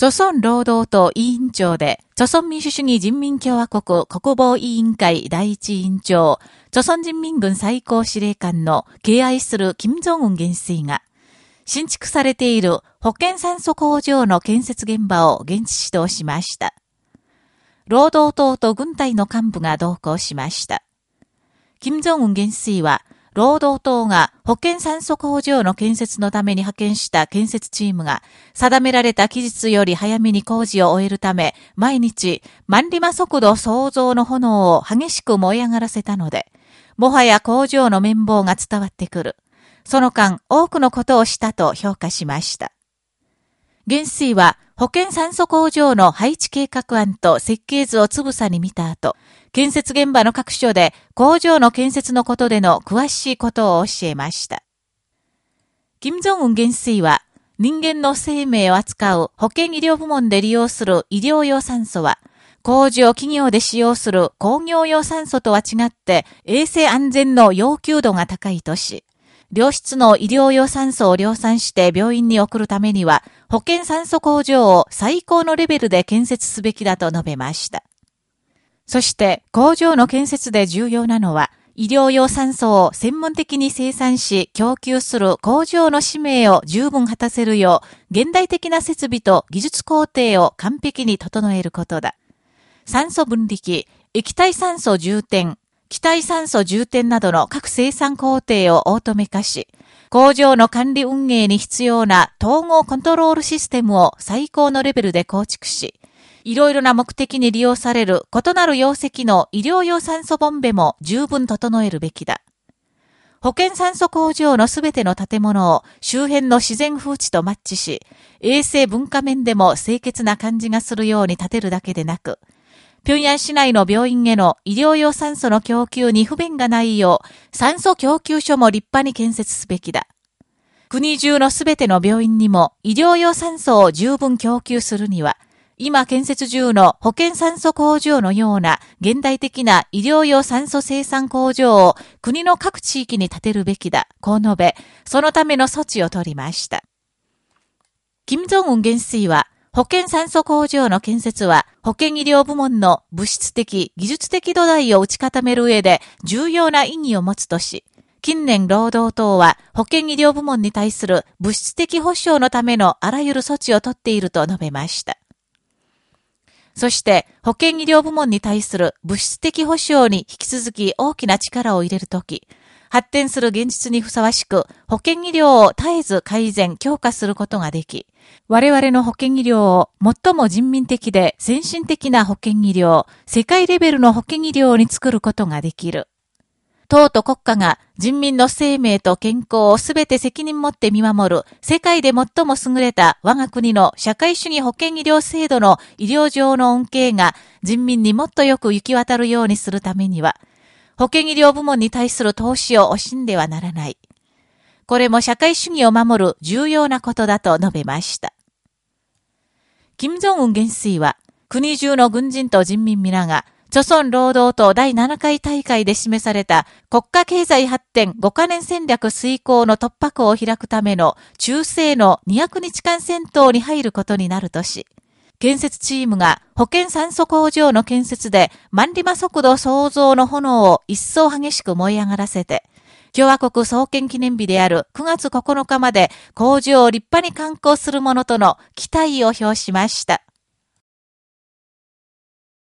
朝鮮労働党委員長で、朝鮮民主主義人民共和国国防委員会第一委員長、朝鮮人民軍最高司令官の敬愛する金正恩元帥が、新築されている保健酸素工場の建設現場を現地指導しました。労働党と軍隊の幹部が同行しました。金正恩元帥は、労働党が保健酸素工場の建設のために派遣した建設チームが定められた期日より早めに工事を終えるため、毎日万里馬速度創造の炎を激しく燃え上がらせたので、もはや工場の綿棒が伝わってくる。その間多くのことをしたと評価しました。元帥は保健酸素工場の配置計画案と設計図をつぶさに見た後、建設現場の各所で工場の建設のことでの詳しいことを教えました。金正恩元帥は、人間の生命を扱う保健医療部門で利用する医療用酸素は、工場企業で使用する工業用酸素とは違って衛生安全の要求度が高いとし、良質の医療用酸素を量産して病院に送るためには、保健酸素工場を最高のレベルで建設すべきだと述べました。そして工場の建設で重要なのは、医療用酸素を専門的に生産し供給する工場の使命を十分果たせるよう、現代的な設備と技術工程を完璧に整えることだ。酸素分離機、液体酸素充填、気体酸素充填などの各生産工程をオートメ化し、工場の管理運営に必要な統合コントロールシステムを最高のレベルで構築し、いろいろな目的に利用される異なる容積の医療用酸素ボンベも十分整えるべきだ。保健酸素工場のすべての建物を周辺の自然風地とマッチし、衛生文化面でも清潔な感じがするように建てるだけでなく、平壌市内の病院への医療用酸素の供給に不便がないよう、酸素供給所も立派に建設すべきだ。国中のすべての病院にも医療用酸素を十分供給するには、今建設中の保健酸素工場のような現代的な医療用酸素生産工場を国の各地域に建てるべきだ、こう述べ、そのための措置を取りました。金正恩元帥は、保健酸素工場の建設は、保健医療部門の物質的、技術的土台を打ち固める上で重要な意義を持つとし、近年労働党は保健医療部門に対する物質的保障のためのあらゆる措置を取っていると述べました。そして保健医療部門に対する物質的保障に引き続き大きな力を入れるとき、発展する現実にふさわしく保健医療を絶えず改善、強化することができ、我々の保健医療を最も人民的で先進的な保健医療、世界レベルの保健医療に作ることができる。党と国家が人民の生命と健康をすべて責任持って見守る世界で最も優れた我が国の社会主義保健医療制度の医療上の恩恵が人民にもっとよく行き渡るようにするためには、保健医療部門に対する投資を惜しんではならない。これも社会主義を守る重要なことだと述べました。金正恩元帥は、国中の軍人と人民皆が朝鮮労働党第7回大会で示された国家経済発展5カ年戦略遂行の突破口を開くための中世の200日間戦闘に入ることになるとし、建設チームが保健酸素工場の建設で万里馬速度創造の炎を一層激しく燃え上がらせて、共和国創建記念日である9月9日まで工場を立派に観光するものとの期待を表しました。